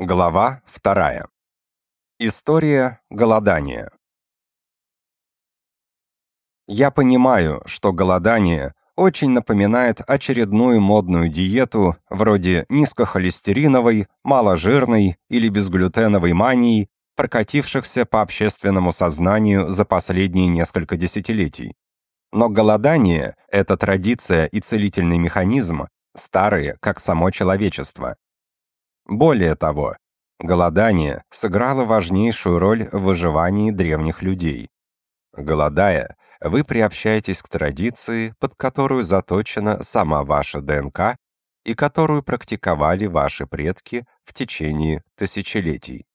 Глава 2. История голодания. Я понимаю, что голодание очень напоминает очередную модную диету вроде низкохолестериновой, маложирной или безглютеновой мании, прокатившихся по общественному сознанию за последние несколько десятилетий. Но голодание — это традиция и целительный механизм, старые, как само человечество. Более того, голодание сыграло важнейшую роль в выживании древних людей. Голодая, вы приобщаетесь к традиции, под которую заточена сама ваша ДНК и которую практиковали ваши предки в течение тысячелетий.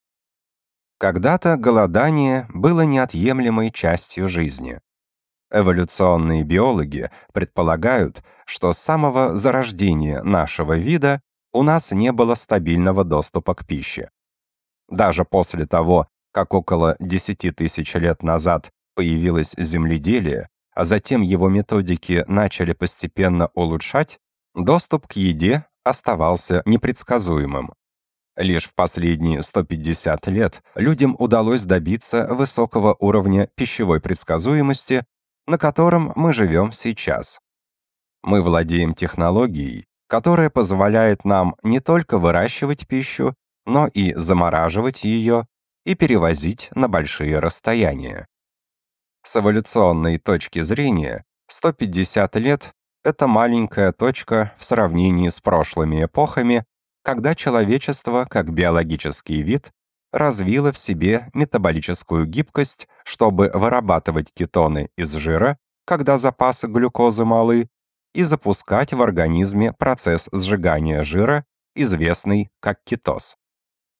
Когда-то голодание было неотъемлемой частью жизни. Эволюционные биологи предполагают, что с самого зарождения нашего вида у нас не было стабильного доступа к пище. Даже после того, как около 10 тысяч лет назад появилось земледелие, а затем его методики начали постепенно улучшать, доступ к еде оставался непредсказуемым. Лишь в последние 150 лет людям удалось добиться высокого уровня пищевой предсказуемости, на котором мы живем сейчас. Мы владеем технологией, которая позволяет нам не только выращивать пищу, но и замораживать ее и перевозить на большие расстояния. С эволюционной точки зрения, 150 лет — это маленькая точка в сравнении с прошлыми эпохами, когда человечество, как биологический вид, развило в себе метаболическую гибкость, чтобы вырабатывать кетоны из жира, когда запасы глюкозы малы, и запускать в организме процесс сжигания жира, известный как кетоз.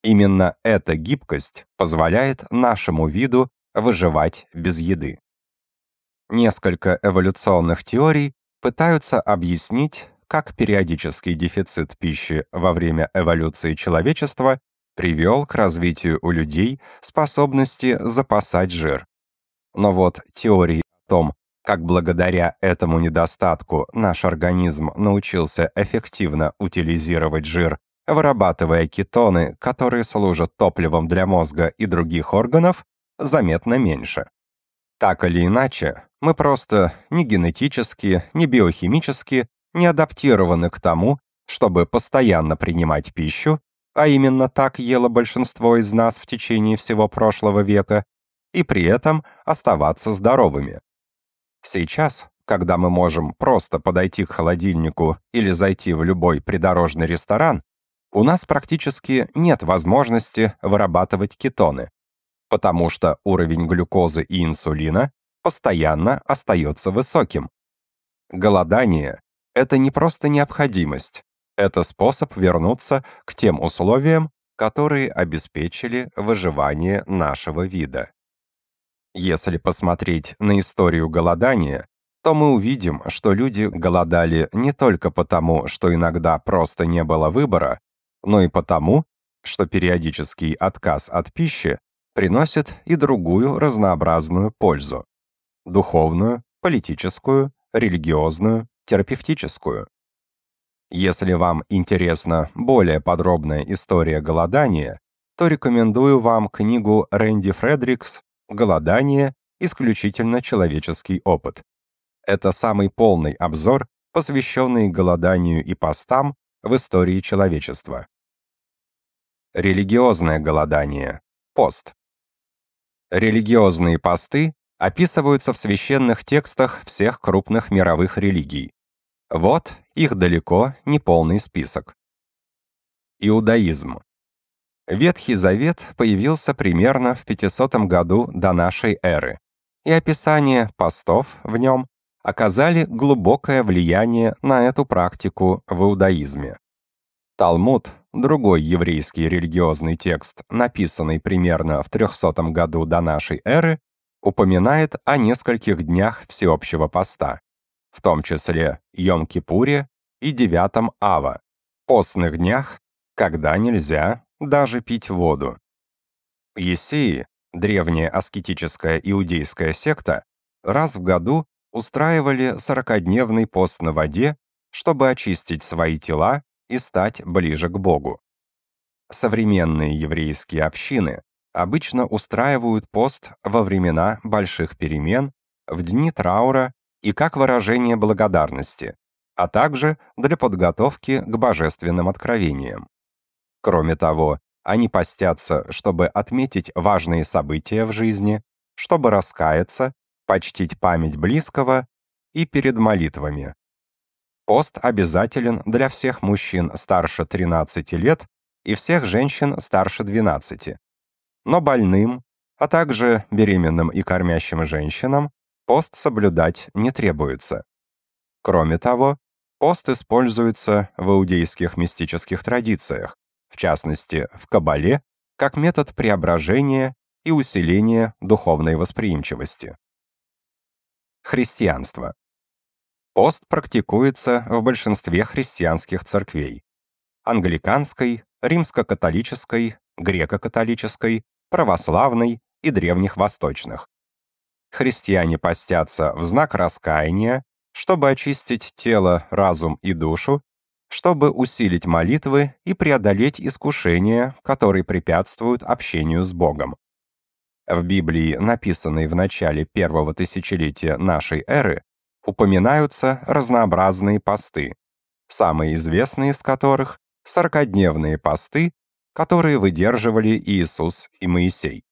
Именно эта гибкость позволяет нашему виду выживать без еды. Несколько эволюционных теорий пытаются объяснить, как периодический дефицит пищи во время эволюции человечества привел к развитию у людей способности запасать жир. Но вот теории о том, как благодаря этому недостатку наш организм научился эффективно утилизировать жир, вырабатывая кетоны, которые служат топливом для мозга и других органов, заметно меньше. Так или иначе, мы просто не генетически, не биохимически не адаптированы к тому, чтобы постоянно принимать пищу, а именно так ело большинство из нас в течение всего прошлого века, и при этом оставаться здоровыми. Сейчас, когда мы можем просто подойти к холодильнику или зайти в любой придорожный ресторан, у нас практически нет возможности вырабатывать кетоны, потому что уровень глюкозы и инсулина постоянно остается высоким. Голодание – это не просто необходимость, это способ вернуться к тем условиям, которые обеспечили выживание нашего вида. Если посмотреть на историю голодания, то мы увидим, что люди голодали не только потому, что иногда просто не было выбора, но и потому, что периодический отказ от пищи приносит и другую разнообразную пользу – духовную, политическую, религиозную, терапевтическую. Если вам интересна более подробная история голодания, то рекомендую вам книгу Рэнди Фредрикс голодание – исключительно человеческий опыт. Это самый полный обзор, посвященный голоданию и постам в истории человечества. Религиозное голодание – пост. Религиозные посты описываются в священных текстах всех крупных мировых религий. Вот их далеко не полный список. Иудаизм. Ветхий Завет появился примерно в 500 году до нашей эры, и описание постов в нем оказали глубокое влияние на эту практику в иудаизме. Талмуд, другой еврейский религиозный текст, написанный примерно в 300 году до нашей эры, упоминает о нескольких днях всеобщего поста, в том числе Йом-Кипуре и Девятом Ава, постных днях, когда нельзя даже пить воду. Есеи, древняя аскетическая иудейская секта, раз в году устраивали 40-дневный пост на воде, чтобы очистить свои тела и стать ближе к Богу. Современные еврейские общины обычно устраивают пост во времена больших перемен, в дни траура и как выражение благодарности, а также для подготовки к божественным откровениям. Кроме того, они постятся, чтобы отметить важные события в жизни, чтобы раскаяться, почтить память близкого и перед молитвами. Пост обязателен для всех мужчин старше 13 лет и всех женщин старше 12. Но больным, а также беременным и кормящим женщинам пост соблюдать не требуется. Кроме того, пост используется в иудейских мистических традициях, в частности, в Кабале, как метод преображения и усиления духовной восприимчивости. Христианство. Пост практикуется в большинстве христианских церквей – англиканской, римско-католической, греко-католической, православной и древних восточных. Христиане постятся в знак раскаяния, чтобы очистить тело, разум и душу чтобы усилить молитвы и преодолеть искушения, которые препятствуют общению с Богом. В Библии, написанной в начале первого тысячелетия нашей эры, упоминаются разнообразные посты, самые известные из которых — сорокодневные посты, которые выдерживали Иисус и Моисей.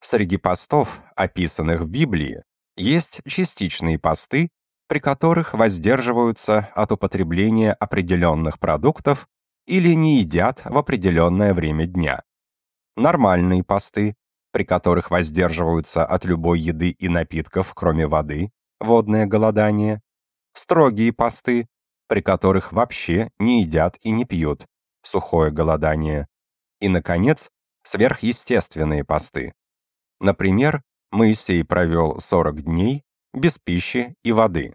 Среди постов, описанных в Библии, есть частичные посты, при которых воздерживаются от употребления определенных продуктов или не едят в определенное время дня. Нормальные посты, при которых воздерживаются от любой еды и напитков, кроме воды, водное голодание. Строгие посты, при которых вообще не едят и не пьют, сухое голодание. И, наконец, сверхъестественные посты. Например, Моисей провел 40 дней без пищи и воды.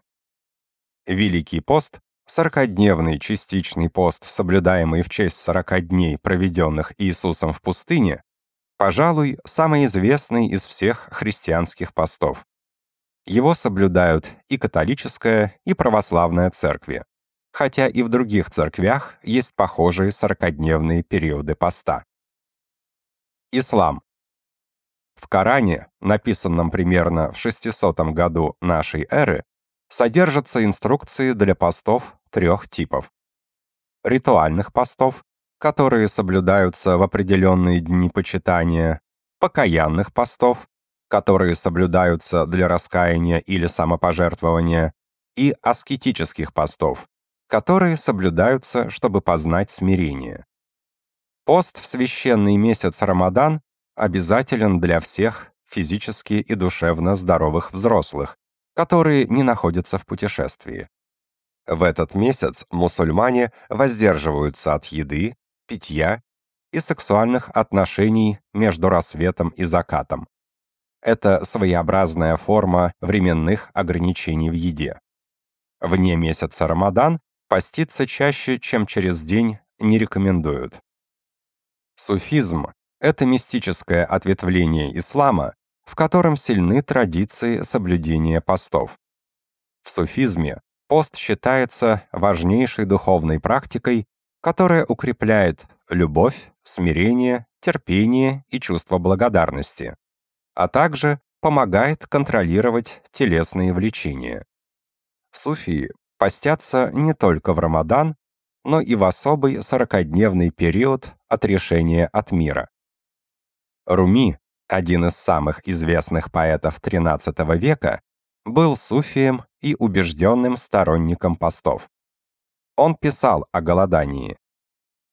Великий пост, сорокадневный частичный пост, соблюдаемый в честь 40 дней, проведенных Иисусом в пустыне, пожалуй, самый известный из всех христианских постов. Его соблюдают и католическая, и православная церкви, хотя и в других церквях есть похожие сорокадневные периоды поста. Ислам. В Коране, написанном примерно в 600 году нашей эры, содержатся инструкции для постов трех типов. Ритуальных постов, которые соблюдаются в определенные дни почитания, покаянных постов, которые соблюдаются для раскаяния или самопожертвования, и аскетических постов, которые соблюдаются, чтобы познать смирение. Пост в священный месяц Рамадан обязателен для всех физически и душевно здоровых взрослых, которые не находятся в путешествии. В этот месяц мусульмане воздерживаются от еды, питья и сексуальных отношений между рассветом и закатом. Это своеобразная форма временных ограничений в еде. Вне месяца Рамадан поститься чаще, чем через день, не рекомендуют. Суфизм — это мистическое ответвление ислама, в котором сильны традиции соблюдения постов. В суфизме пост считается важнейшей духовной практикой, которая укрепляет любовь, смирение, терпение и чувство благодарности, а также помогает контролировать телесные влечения. Суфии постятся не только в Рамадан, но и в особый сорокадневный период отрешения от мира. Руми один из самых известных поэтов XIII века, был суфием и убежденным сторонником постов. Он писал о голодании.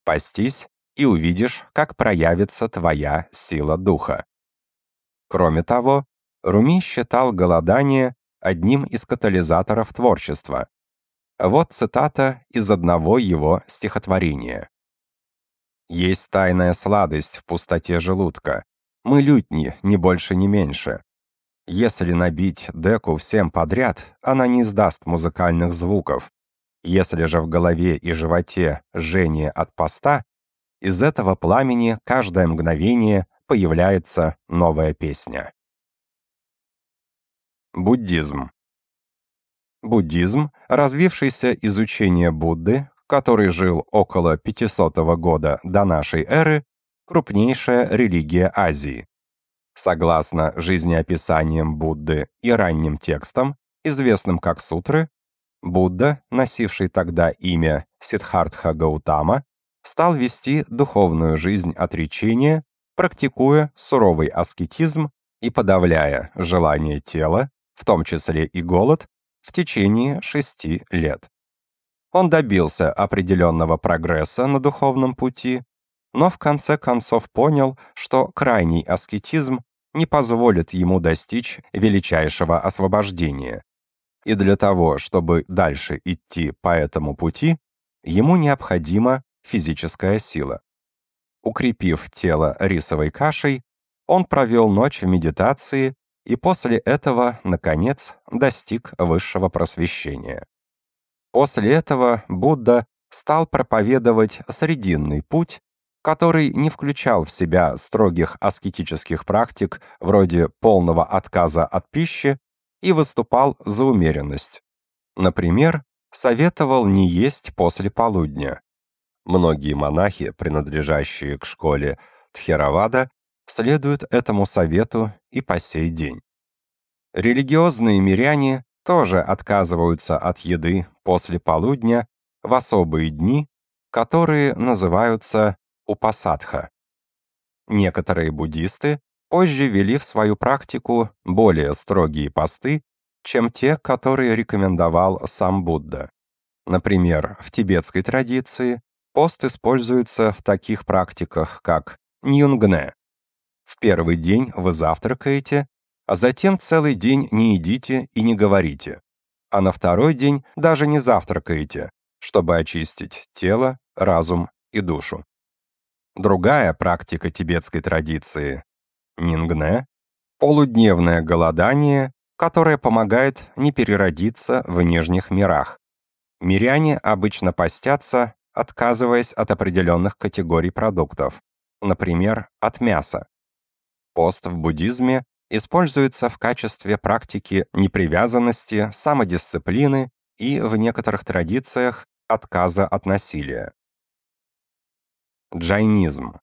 «Постись, и увидишь, как проявится твоя сила духа». Кроме того, Руми считал голодание одним из катализаторов творчества. Вот цитата из одного его стихотворения. «Есть тайная сладость в пустоте желудка, мы лютни, ни больше, ни меньше. Если набить деку всем подряд, она не издаст музыкальных звуков. Если же в голове и животе жжение от поста, из этого пламени каждое мгновение появляется новая песня. Буддизм Буддизм, развившийся изучение Будды, который жил около 500 года до нашей эры, крупнейшая религия Азии. Согласно жизнеописаниям Будды и ранним текстам, известным как сутры, Будда, носивший тогда имя Сиддхартха Гаутама, стал вести духовную жизнь отречения, практикуя суровый аскетизм и подавляя желание тела, в том числе и голод, в течение шести лет. Он добился определенного прогресса на духовном пути, но в конце концов понял, что крайний аскетизм не позволит ему достичь величайшего освобождения. И для того, чтобы дальше идти по этому пути, ему необходима физическая сила. Укрепив тело рисовой кашей, он провел ночь в медитации и после этого, наконец, достиг высшего просвещения. После этого Будда стал проповедовать срединный путь который не включал в себя строгих аскетических практик вроде полного отказа от пищи и выступал за умеренность. Например, советовал не есть после полудня. Многие монахи, принадлежащие к школе Тхеравада, следуют этому совету и по сей день. Религиозные миряне тоже отказываются от еды после полудня в особые дни, которые называются у пасадха. Некоторые буддисты позже вели в свою практику более строгие посты, чем те, которые рекомендовал сам Будда. Например, в тибетской традиции пост используется в таких практиках, как ньюнгне. В первый день вы завтракаете, а затем целый день не едите и не говорите, а на второй день даже не завтракаете, чтобы очистить тело, разум и душу. Другая практика тибетской традиции – нингне – полудневное голодание, которое помогает не переродиться в нижних мирах. Миряне обычно постятся, отказываясь от определенных категорий продуктов, например, от мяса. Пост в буддизме используется в качестве практики непривязанности, самодисциплины и, в некоторых традициях, отказа от насилия джайнизм.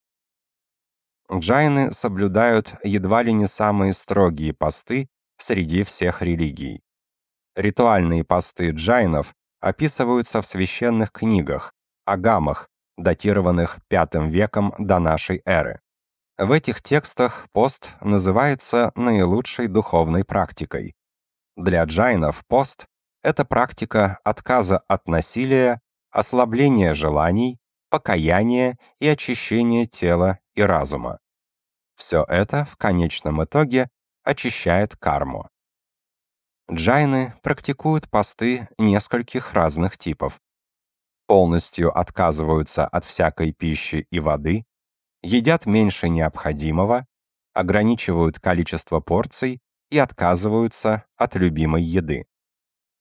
Джайны соблюдают едва ли не самые строгие посты среди всех религий. Ритуальные посты джайнов описываются в священных книгах, агамах, датированных V веком до нашей эры. В этих текстах пост называется наилучшей духовной практикой. Для джайнов пост — это практика отказа от насилия, ослабления желаний, покаяние и очищение тела и разума. Все это в конечном итоге очищает карму. Джайны практикуют посты нескольких разных типов. Полностью отказываются от всякой пищи и воды, едят меньше необходимого, ограничивают количество порций и отказываются от любимой еды.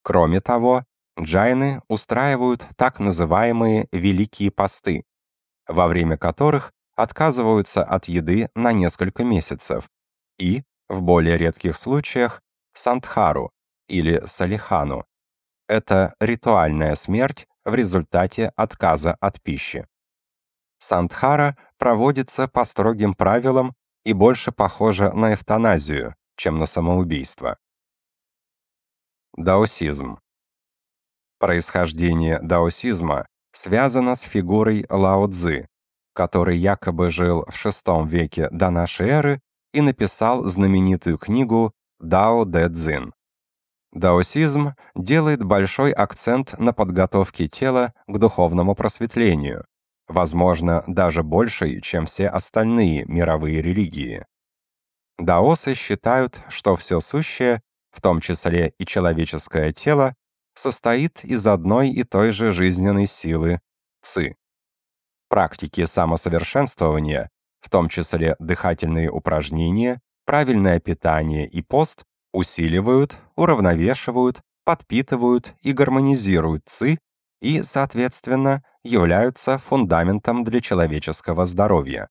Кроме того, джайны устраивают так называемые «великие посты», во время которых отказываются от еды на несколько месяцев, и, в более редких случаях, сандхару или салихану. Это ритуальная смерть в результате отказа от пищи. Сандхара проводится по строгим правилам и больше похожа на эвтаназию, чем на самоубийство. Даосизм Происхождение даосизма связано с фигурой Лао Цзы, который якобы жил в VI веке до нашей эры и написал знаменитую книгу «Дао Дэ Цзин». Даосизм делает большой акцент на подготовке тела к духовному просветлению, возможно, даже большей, чем все остальные мировые религии. Даосы считают, что все сущее, в том числе и человеческое тело, состоит из одной и той же жизненной силы – ЦИ. Практики самосовершенствования, в том числе дыхательные упражнения, правильное питание и пост, усиливают, уравновешивают, подпитывают и гармонизируют ЦИ и, соответственно, являются фундаментом для человеческого здоровья.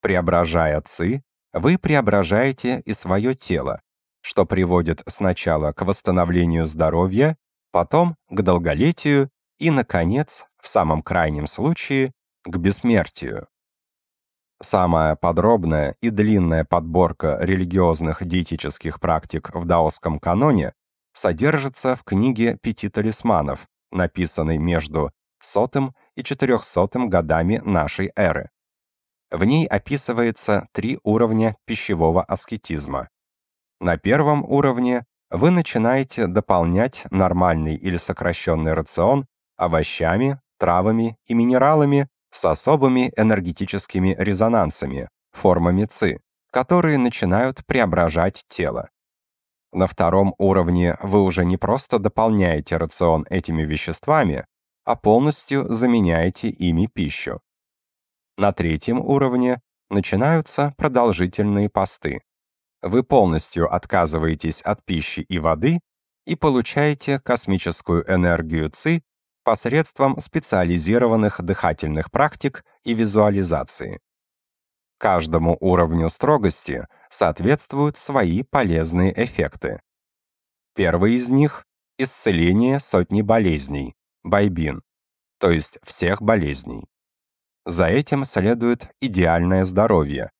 Преображая ЦИ, вы преображаете и свое тело, что приводит сначала к восстановлению здоровья потом к долголетию и, наконец, в самом крайнем случае, к бессмертию. Самая подробная и длинная подборка религиозных диетических практик в даосском каноне содержится в книге «Пяти талисманов», написанной между сотым и 400 годами нашей эры. В ней описывается три уровня пищевого аскетизма. На первом уровне вы начинаете дополнять нормальный или сокращенный рацион овощами, травами и минералами с особыми энергетическими резонансами, формами ЦИ, которые начинают преображать тело. На втором уровне вы уже не просто дополняете рацион этими веществами, а полностью заменяете ими пищу. На третьем уровне начинаются продолжительные посты, вы полностью отказываетесь от пищи и воды и получаете космическую энергию ЦИ посредством специализированных дыхательных практик и визуализации. Каждому уровню строгости соответствуют свои полезные эффекты. Первый из них — исцеление сотни болезней, байбин, то есть всех болезней. За этим следует идеальное здоровье,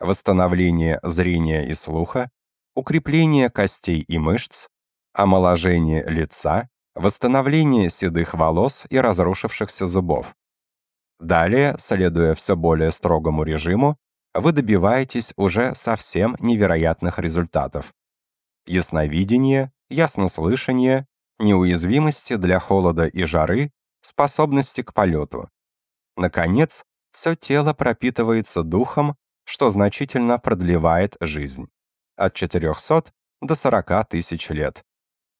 восстановление зрения и слуха, укрепление костей и мышц, омоложение лица, восстановление седых волос и разрушившихся зубов. Далее, следуя все более строгому режиму, вы добиваетесь уже совсем невероятных результатов. Ясновидение, яснослышание, неуязвимости для холода и жары, способности к полету. Наконец, все тело пропитывается духом что значительно продлевает жизнь от 400 до 40 тысяч лет,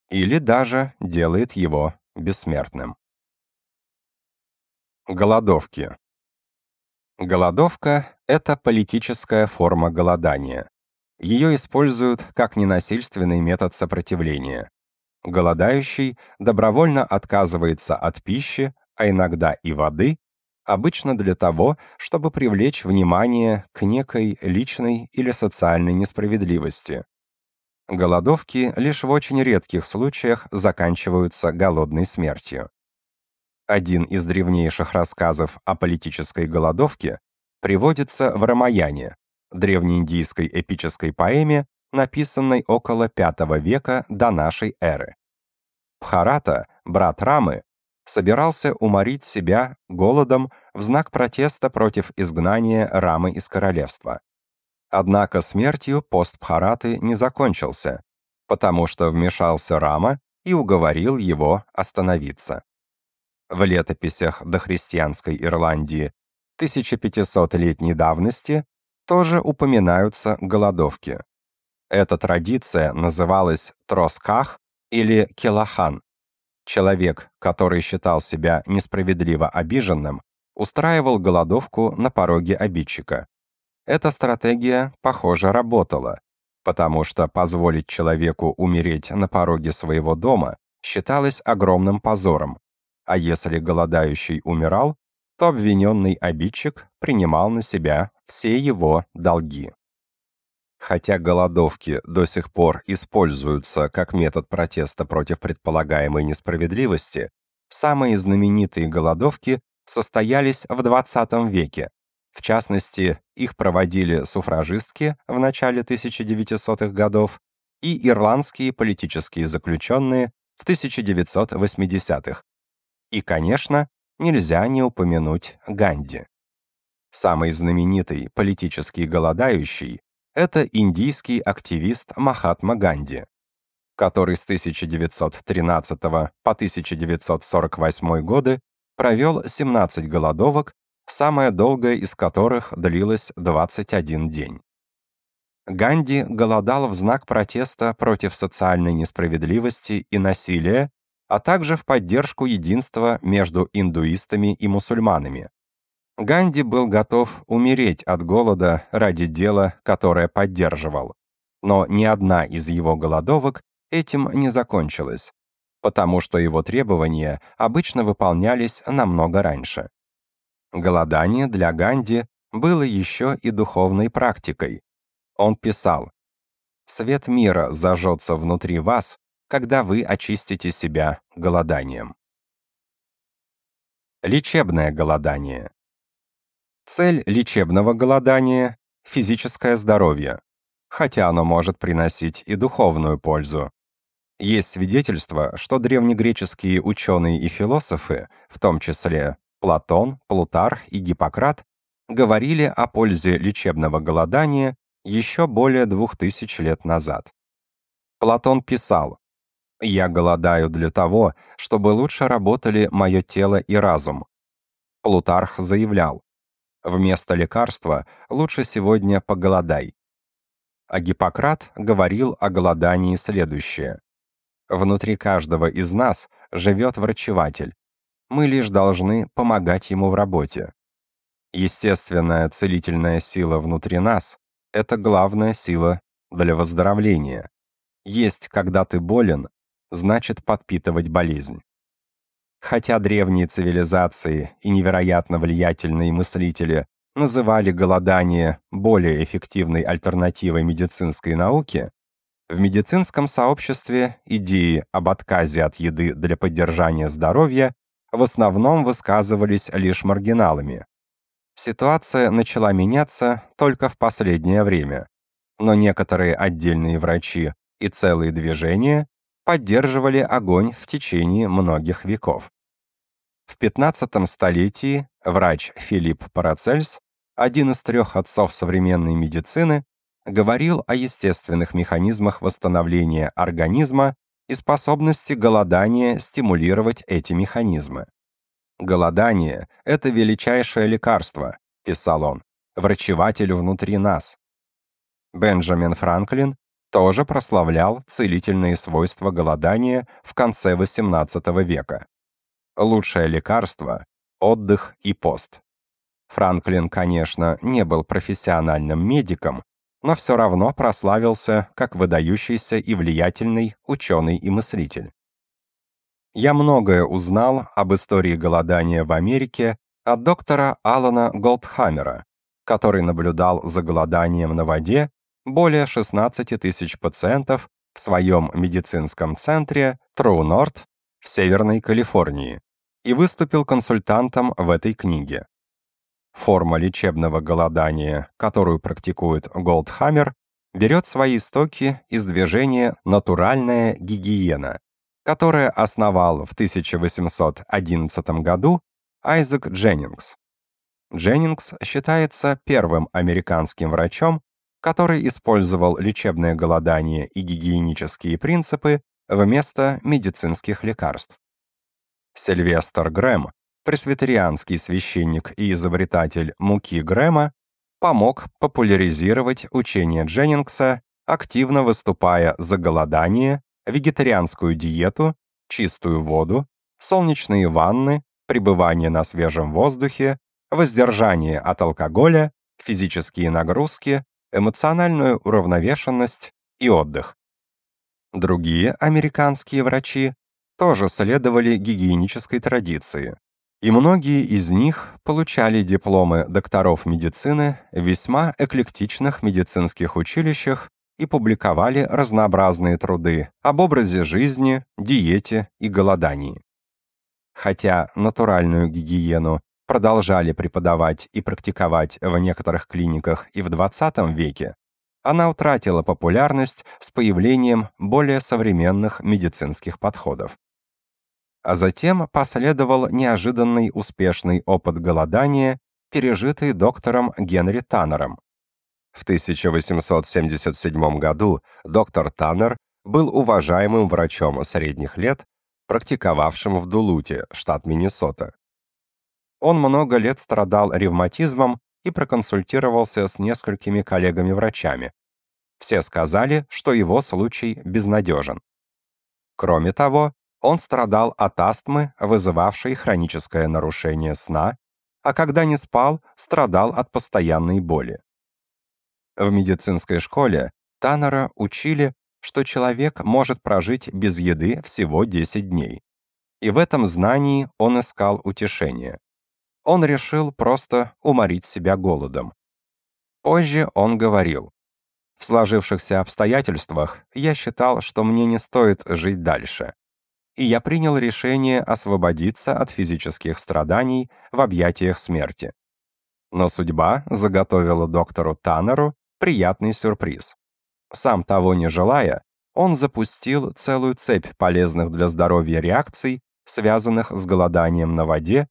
или даже делает его бессмертным. Голодовки. Голодовка — это политическая форма голодания. Ее используют как ненасильственный метод сопротивления. Голодающий добровольно отказывается от пищи, а иногда и воды, обычно для того, чтобы привлечь внимание к некой личной или социальной несправедливости. Голодовки лишь в очень редких случаях заканчиваются голодной смертью. Один из древнейших рассказов о политической голодовке приводится в Рамаяне, древнеиндийской эпической поэме, написанной около V века до нашей эры. Пхарата, брат Рамы, собирался уморить себя голодом в знак протеста против изгнания Рамы из королевства. Однако смертью пост Бхараты не закончился, потому что вмешался Рама и уговорил его остановиться. В летописях дохристианской Ирландии 1500-летней давности тоже упоминаются голодовки. Эта традиция называлась тросках или келахан. Человек, который считал себя несправедливо обиженным, устраивал голодовку на пороге обидчика. Эта стратегия, похоже, работала, потому что позволить человеку умереть на пороге своего дома считалось огромным позором, а если голодающий умирал, то обвиненный обидчик принимал на себя все его долги. Хотя голодовки до сих пор используются как метод протеста против предполагаемой несправедливости, самые знаменитые голодовки состоялись в 20 веке. В частности, их проводили суфражистки в начале 1900-х годов и ирландские политические заключенные в 1980-х. И, конечно, нельзя не упомянуть Ганди. Самый знаменитый политический голодающий это индийский активист Махатма Ганди, который с 1913 по 1948 годы провел 17 голодовок, самая долгая из которых длилась 21 день. Ганди голодал в знак протеста против социальной несправедливости и насилия, а также в поддержку единства между индуистами и мусульманами. Ганди был готов умереть от голода ради дела, которое поддерживал. Но ни одна из его голодовок этим не закончилась, потому что его требования обычно выполнялись намного раньше. Голодание для Ганди было еще и духовной практикой. Он писал, «Свет мира зажжется внутри вас, когда вы очистите себя голоданием». Лечебное голодание. Цель лечебного голодания – физическое здоровье, хотя оно может приносить и духовную пользу. Есть свидетельства, что древнегреческие ученые и философы, в том числе Платон, Плутарх и Гиппократ, говорили о пользе лечебного голодания еще более двух тысяч лет назад. Платон писал, «Я голодаю для того, чтобы лучше работали мое тело и разум». Плутарх заявлял, Вместо лекарства лучше сегодня поголодай. А Гиппократ говорил о голодании следующее. Внутри каждого из нас живет врачеватель. Мы лишь должны помогать ему в работе. Естественная целительная сила внутри нас — это главная сила для выздоровления. Есть, когда ты болен, значит подпитывать болезнь. Хотя древние цивилизации и невероятно влиятельные мыслители называли голодание более эффективной альтернативой медицинской науке, в медицинском сообществе идеи об отказе от еды для поддержания здоровья в основном высказывались лишь маргиналами. Ситуация начала меняться только в последнее время, но некоторые отдельные врачи и целые движения поддерживали огонь в течение многих веков. В 15 столетии врач Филипп Парацельс, один из трех отцов современной медицины, говорил о естественных механизмах восстановления организма и способности голодания стимулировать эти механизмы. «Голодание — это величайшее лекарство», — писал он, — «врачеватель внутри нас». Бенджамин Франклин тоже прославлял целительные свойства голодания в конце XVIII века. Лучшее лекарство – отдых и пост. Франклин, конечно, не был профессиональным медиком, но все равно прославился как выдающийся и влиятельный ученый и мыслитель. Я многое узнал об истории голодания в Америке от доктора Алана Голдхаммера, который наблюдал за голоданием на воде более 16 тысяч пациентов в своем медицинском центре Троунорт в Северной Калифорнии и выступил консультантом в этой книге. Форма лечебного голодания, которую практикует Голдхаммер, берет свои истоки из движения «Натуральная гигиена», которое основал в 1811 году Айзек Дженнингс. Дженнингс считается первым американским врачом, который использовал лечебное голодание и гигиенические принципы вместо медицинских лекарств. Сильвестр Грэм, пресвитерианский священник и изобретатель муки Грэма, помог популяризировать учение Дженнингса, активно выступая за голодание, вегетарианскую диету, чистую воду, солнечные ванны, пребывание на свежем воздухе, воздержание от алкоголя, физические нагрузки, эмоциональную уравновешенность и отдых. Другие американские врачи тоже следовали гигиенической традиции, и многие из них получали дипломы докторов медицины в весьма эклектичных медицинских училищах и публиковали разнообразные труды об образе жизни, диете и голодании. Хотя натуральную гигиену продолжали преподавать и практиковать в некоторых клиниках и в 20 веке, она утратила популярность с появлением более современных медицинских подходов. А затем последовал неожиданный успешный опыт голодания, пережитый доктором Генри Таннером. В 1877 году доктор Таннер был уважаемым врачом средних лет, практиковавшим в Дулуте, штат Миннесота. Он много лет страдал ревматизмом и проконсультировался с несколькими коллегами-врачами. Все сказали, что его случай безнадежен. Кроме того, он страдал от астмы, вызывавшей хроническое нарушение сна, а когда не спал, страдал от постоянной боли. В медицинской школе Таннера учили, что человек может прожить без еды всего 10 дней. И в этом знании он искал утешение он решил просто уморить себя голодом. Позже он говорил, «В сложившихся обстоятельствах я считал, что мне не стоит жить дальше, и я принял решение освободиться от физических страданий в объятиях смерти». Но судьба заготовила доктору Таннеру приятный сюрприз. Сам того не желая, он запустил целую цепь полезных для здоровья реакций, связанных с голоданием на воде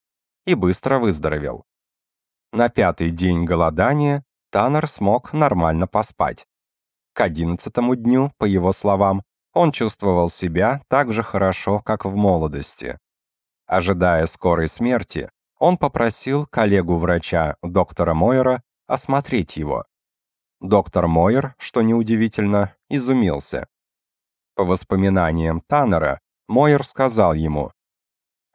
и быстро выздоровел. На пятый день голодания Таннер смог нормально поспать. К одиннадцатому дню, по его словам, он чувствовал себя так же хорошо, как в молодости. Ожидая скорой смерти, он попросил коллегу-врача доктора Мойера осмотреть его. Доктор Мойер, что неудивительно, изумился. По воспоминаниям Таннера, Мойер сказал ему,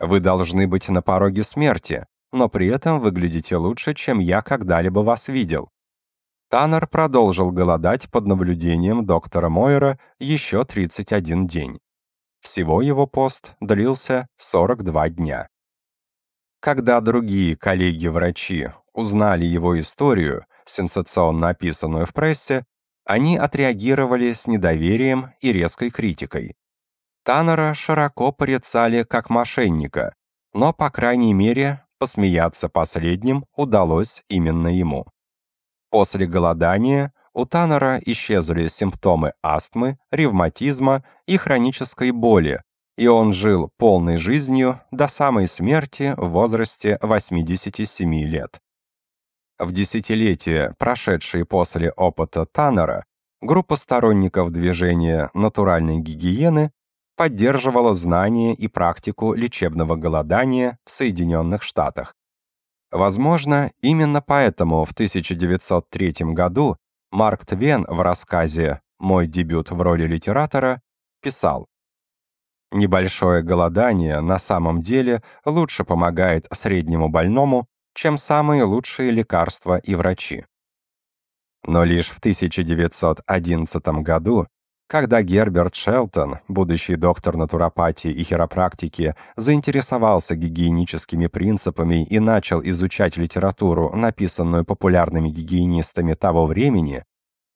вы должны быть на пороге смерти, но при этом выглядите лучше, чем я когда-либо вас видел. Таннер продолжил голодать под наблюдением доктора Мойера еще 31 день. Всего его пост длился 42 дня. Когда другие коллеги-врачи узнали его историю, сенсационно описанную в прессе, они отреагировали с недоверием и резкой критикой. Таннера широко порицали как мошенника, но, по крайней мере, посмеяться последним удалось именно ему. После голодания у Таннера исчезли симптомы астмы, ревматизма и хронической боли, и он жил полной жизнью до самой смерти в возрасте 87 лет. В десятилетие, прошедшие после опыта Таннера, группа сторонников движения натуральной гигиены поддерживала знания и практику лечебного голодания в Соединенных Штатах. Возможно, именно поэтому в 1903 году Марк Твен в рассказе «Мой дебют в роли литератора» писал «Небольшое голодание на самом деле лучше помогает среднему больному, чем самые лучшие лекарства и врачи». Но лишь в 1911 году когда Герберт Шелтон, будущий доктор натуропатии и хиропрактики, заинтересовался гигиеническими принципами и начал изучать литературу, написанную популярными гигиенистами того времени,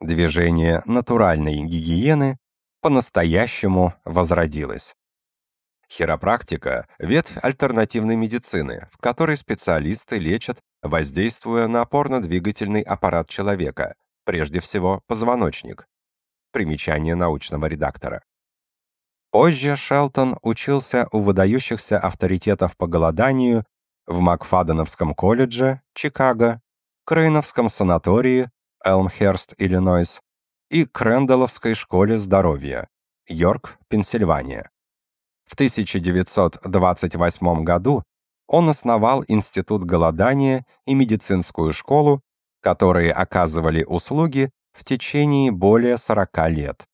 движение натуральной гигиены по-настоящему возродилось. Хиропрактика – ветвь альтернативной медицины, в которой специалисты лечат, воздействуя на опорно-двигательный аппарат человека, прежде всего позвоночник, примечание научного редактора. Позже Шелтон учился у выдающихся авторитетов по голоданию в Макфаденовском колледже, Чикаго, Крейновском санатории, Элмхерст, Иллинойс и Крендаловской школе здоровья, Йорк, Пенсильвания. В 1928 году он основал Институт голодания и медицинскую школу, которые оказывали услуги в течение более 40 лет.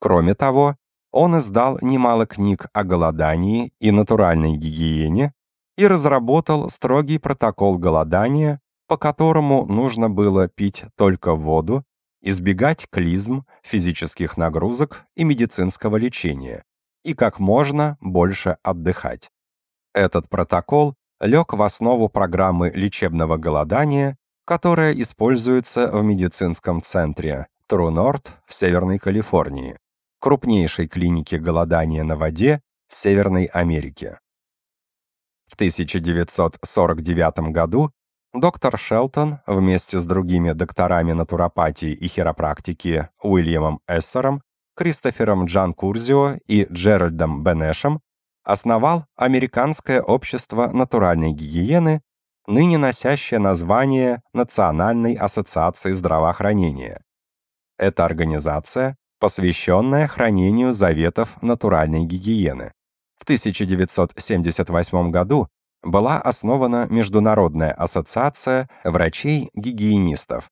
Кроме того, он издал немало книг о голодании и натуральной гигиене и разработал строгий протокол голодания, по которому нужно было пить только воду, избегать клизм, физических нагрузок и медицинского лечения, и как можно больше отдыхать. Этот протокол лег в основу программы лечебного голодания которая используется в медицинском центре Трунорд в Северной Калифорнии, крупнейшей клинике голодания на воде в Северной Америке. В 1949 году доктор Шелтон вместе с другими докторами натуропатии и хиропрактики Уильямом Эссером, Кристофером Джан Курзио и Джеральдом Бенешем основал Американское общество натуральной гигиены ныне носящее название Национальной ассоциации здравоохранения. Это организация, посвященная хранению заветов натуральной гигиены. В 1978 году была основана Международная ассоциация врачей-гигиенистов,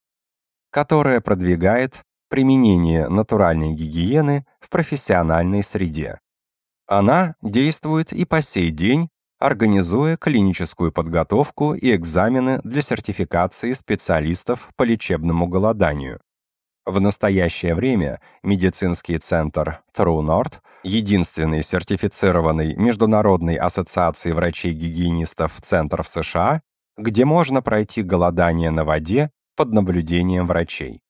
которая продвигает применение натуральной гигиены в профессиональной среде. Она действует и по сей день организуя клиническую подготовку и экзамены для сертификации специалистов по лечебному голоданию. В настоящее время медицинский центр True North единственный сертифицированный Международной ассоциацией врачей-гигиенистов центр в США, где можно пройти голодание на воде под наблюдением врачей.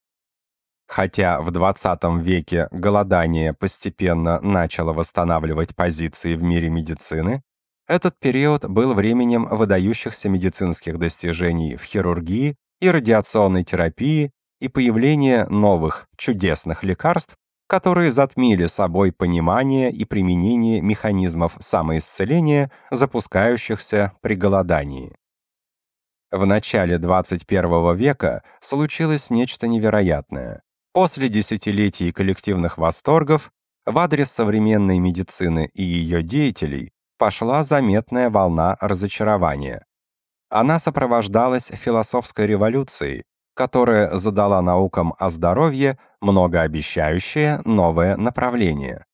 Хотя в 20 веке голодание постепенно начало восстанавливать позиции в мире медицины, этот период был временем выдающихся медицинских достижений в хирургии и радиационной терапии и появления новых чудесных лекарств, которые затмили собой понимание и применение механизмов самоисцеления, запускающихся при голодании. В начале 21 века случилось нечто невероятное. После десятилетий коллективных восторгов в адрес современной медицины и ее деятелей пошла заметная волна разочарования. Она сопровождалась философской революцией, которая задала наукам о здоровье многообещающее новое направление.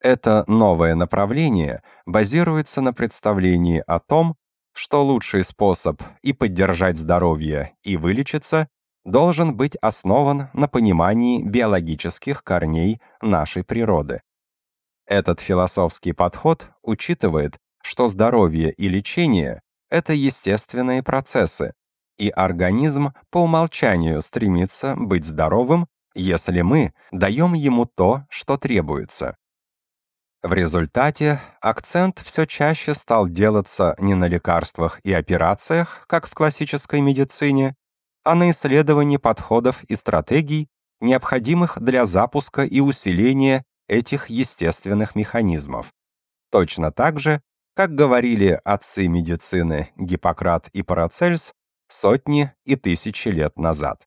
Это новое направление базируется на представлении о том, что лучший способ и поддержать здоровье, и вылечиться должен быть основан на понимании биологических корней нашей природы. Этот философский подход учитывает, что здоровье и лечение — это естественные процессы, и организм по умолчанию стремится быть здоровым, если мы даем ему то, что требуется. В результате акцент все чаще стал делаться не на лекарствах и операциях, как в классической медицине, а на исследовании подходов и стратегий, необходимых для запуска и усиления этих естественных механизмов. Точно так же, как говорили отцы медицины Гиппократ и Парацельс сотни и тысячи лет назад.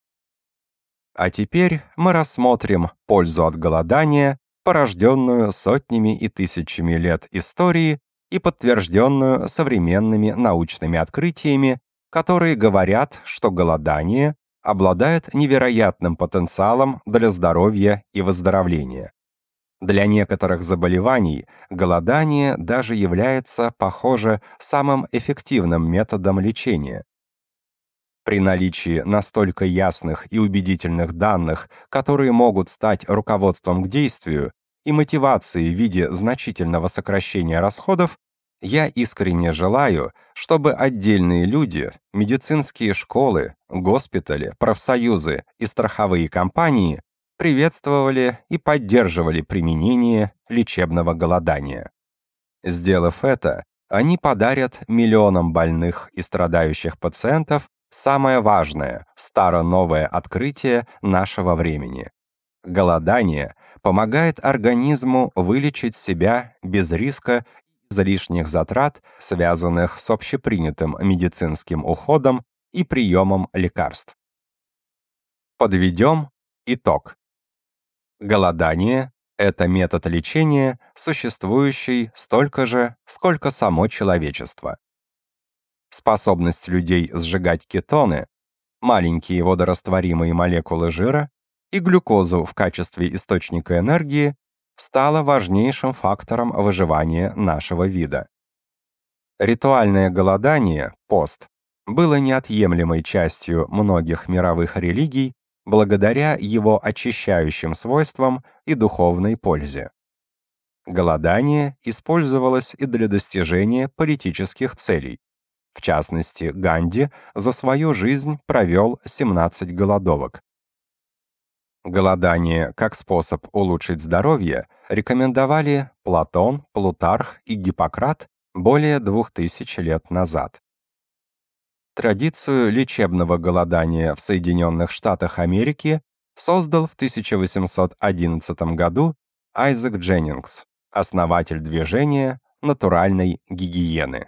А теперь мы рассмотрим пользу от голодания, порожденную сотнями и тысячами лет истории и подтвержденную современными научными открытиями, которые говорят, что голодание обладает невероятным потенциалом для здоровья и выздоровления. Для некоторых заболеваний голодание даже является, похоже, самым эффективным методом лечения. При наличии настолько ясных и убедительных данных, которые могут стать руководством к действию, и мотивации в виде значительного сокращения расходов, я искренне желаю, чтобы отдельные люди, медицинские школы, госпитали, профсоюзы и страховые компании приветствовали и поддерживали применение лечебного голодания. Сделав это, они подарят миллионам больных и страдающих пациентов самое важное, старо-новое открытие нашего времени. Голодание помогает организму вылечить себя без риска и за лишних затрат, связанных с общепринятым медицинским уходом и приемом лекарств. Подведем итог. Голодание – это метод лечения, существующий столько же, сколько само человечество. Способность людей сжигать кетоны, маленькие водорастворимые молекулы жира и глюкозу в качестве источника энергии стала важнейшим фактором выживания нашего вида. Ритуальное голодание, пост, было неотъемлемой частью многих мировых религий благодаря его очищающим свойствам и духовной пользе. Голодание использовалось и для достижения политических целей. В частности, Ганди за свою жизнь провел 17 голодовок. Голодание как способ улучшить здоровье рекомендовали Платон, Плутарх и Гиппократ более 2000 лет назад традицию лечебного голодания в Соединенных Штатах Америки создал в 1811 году Айзек Дженнингс, основатель движения натуральной гигиены.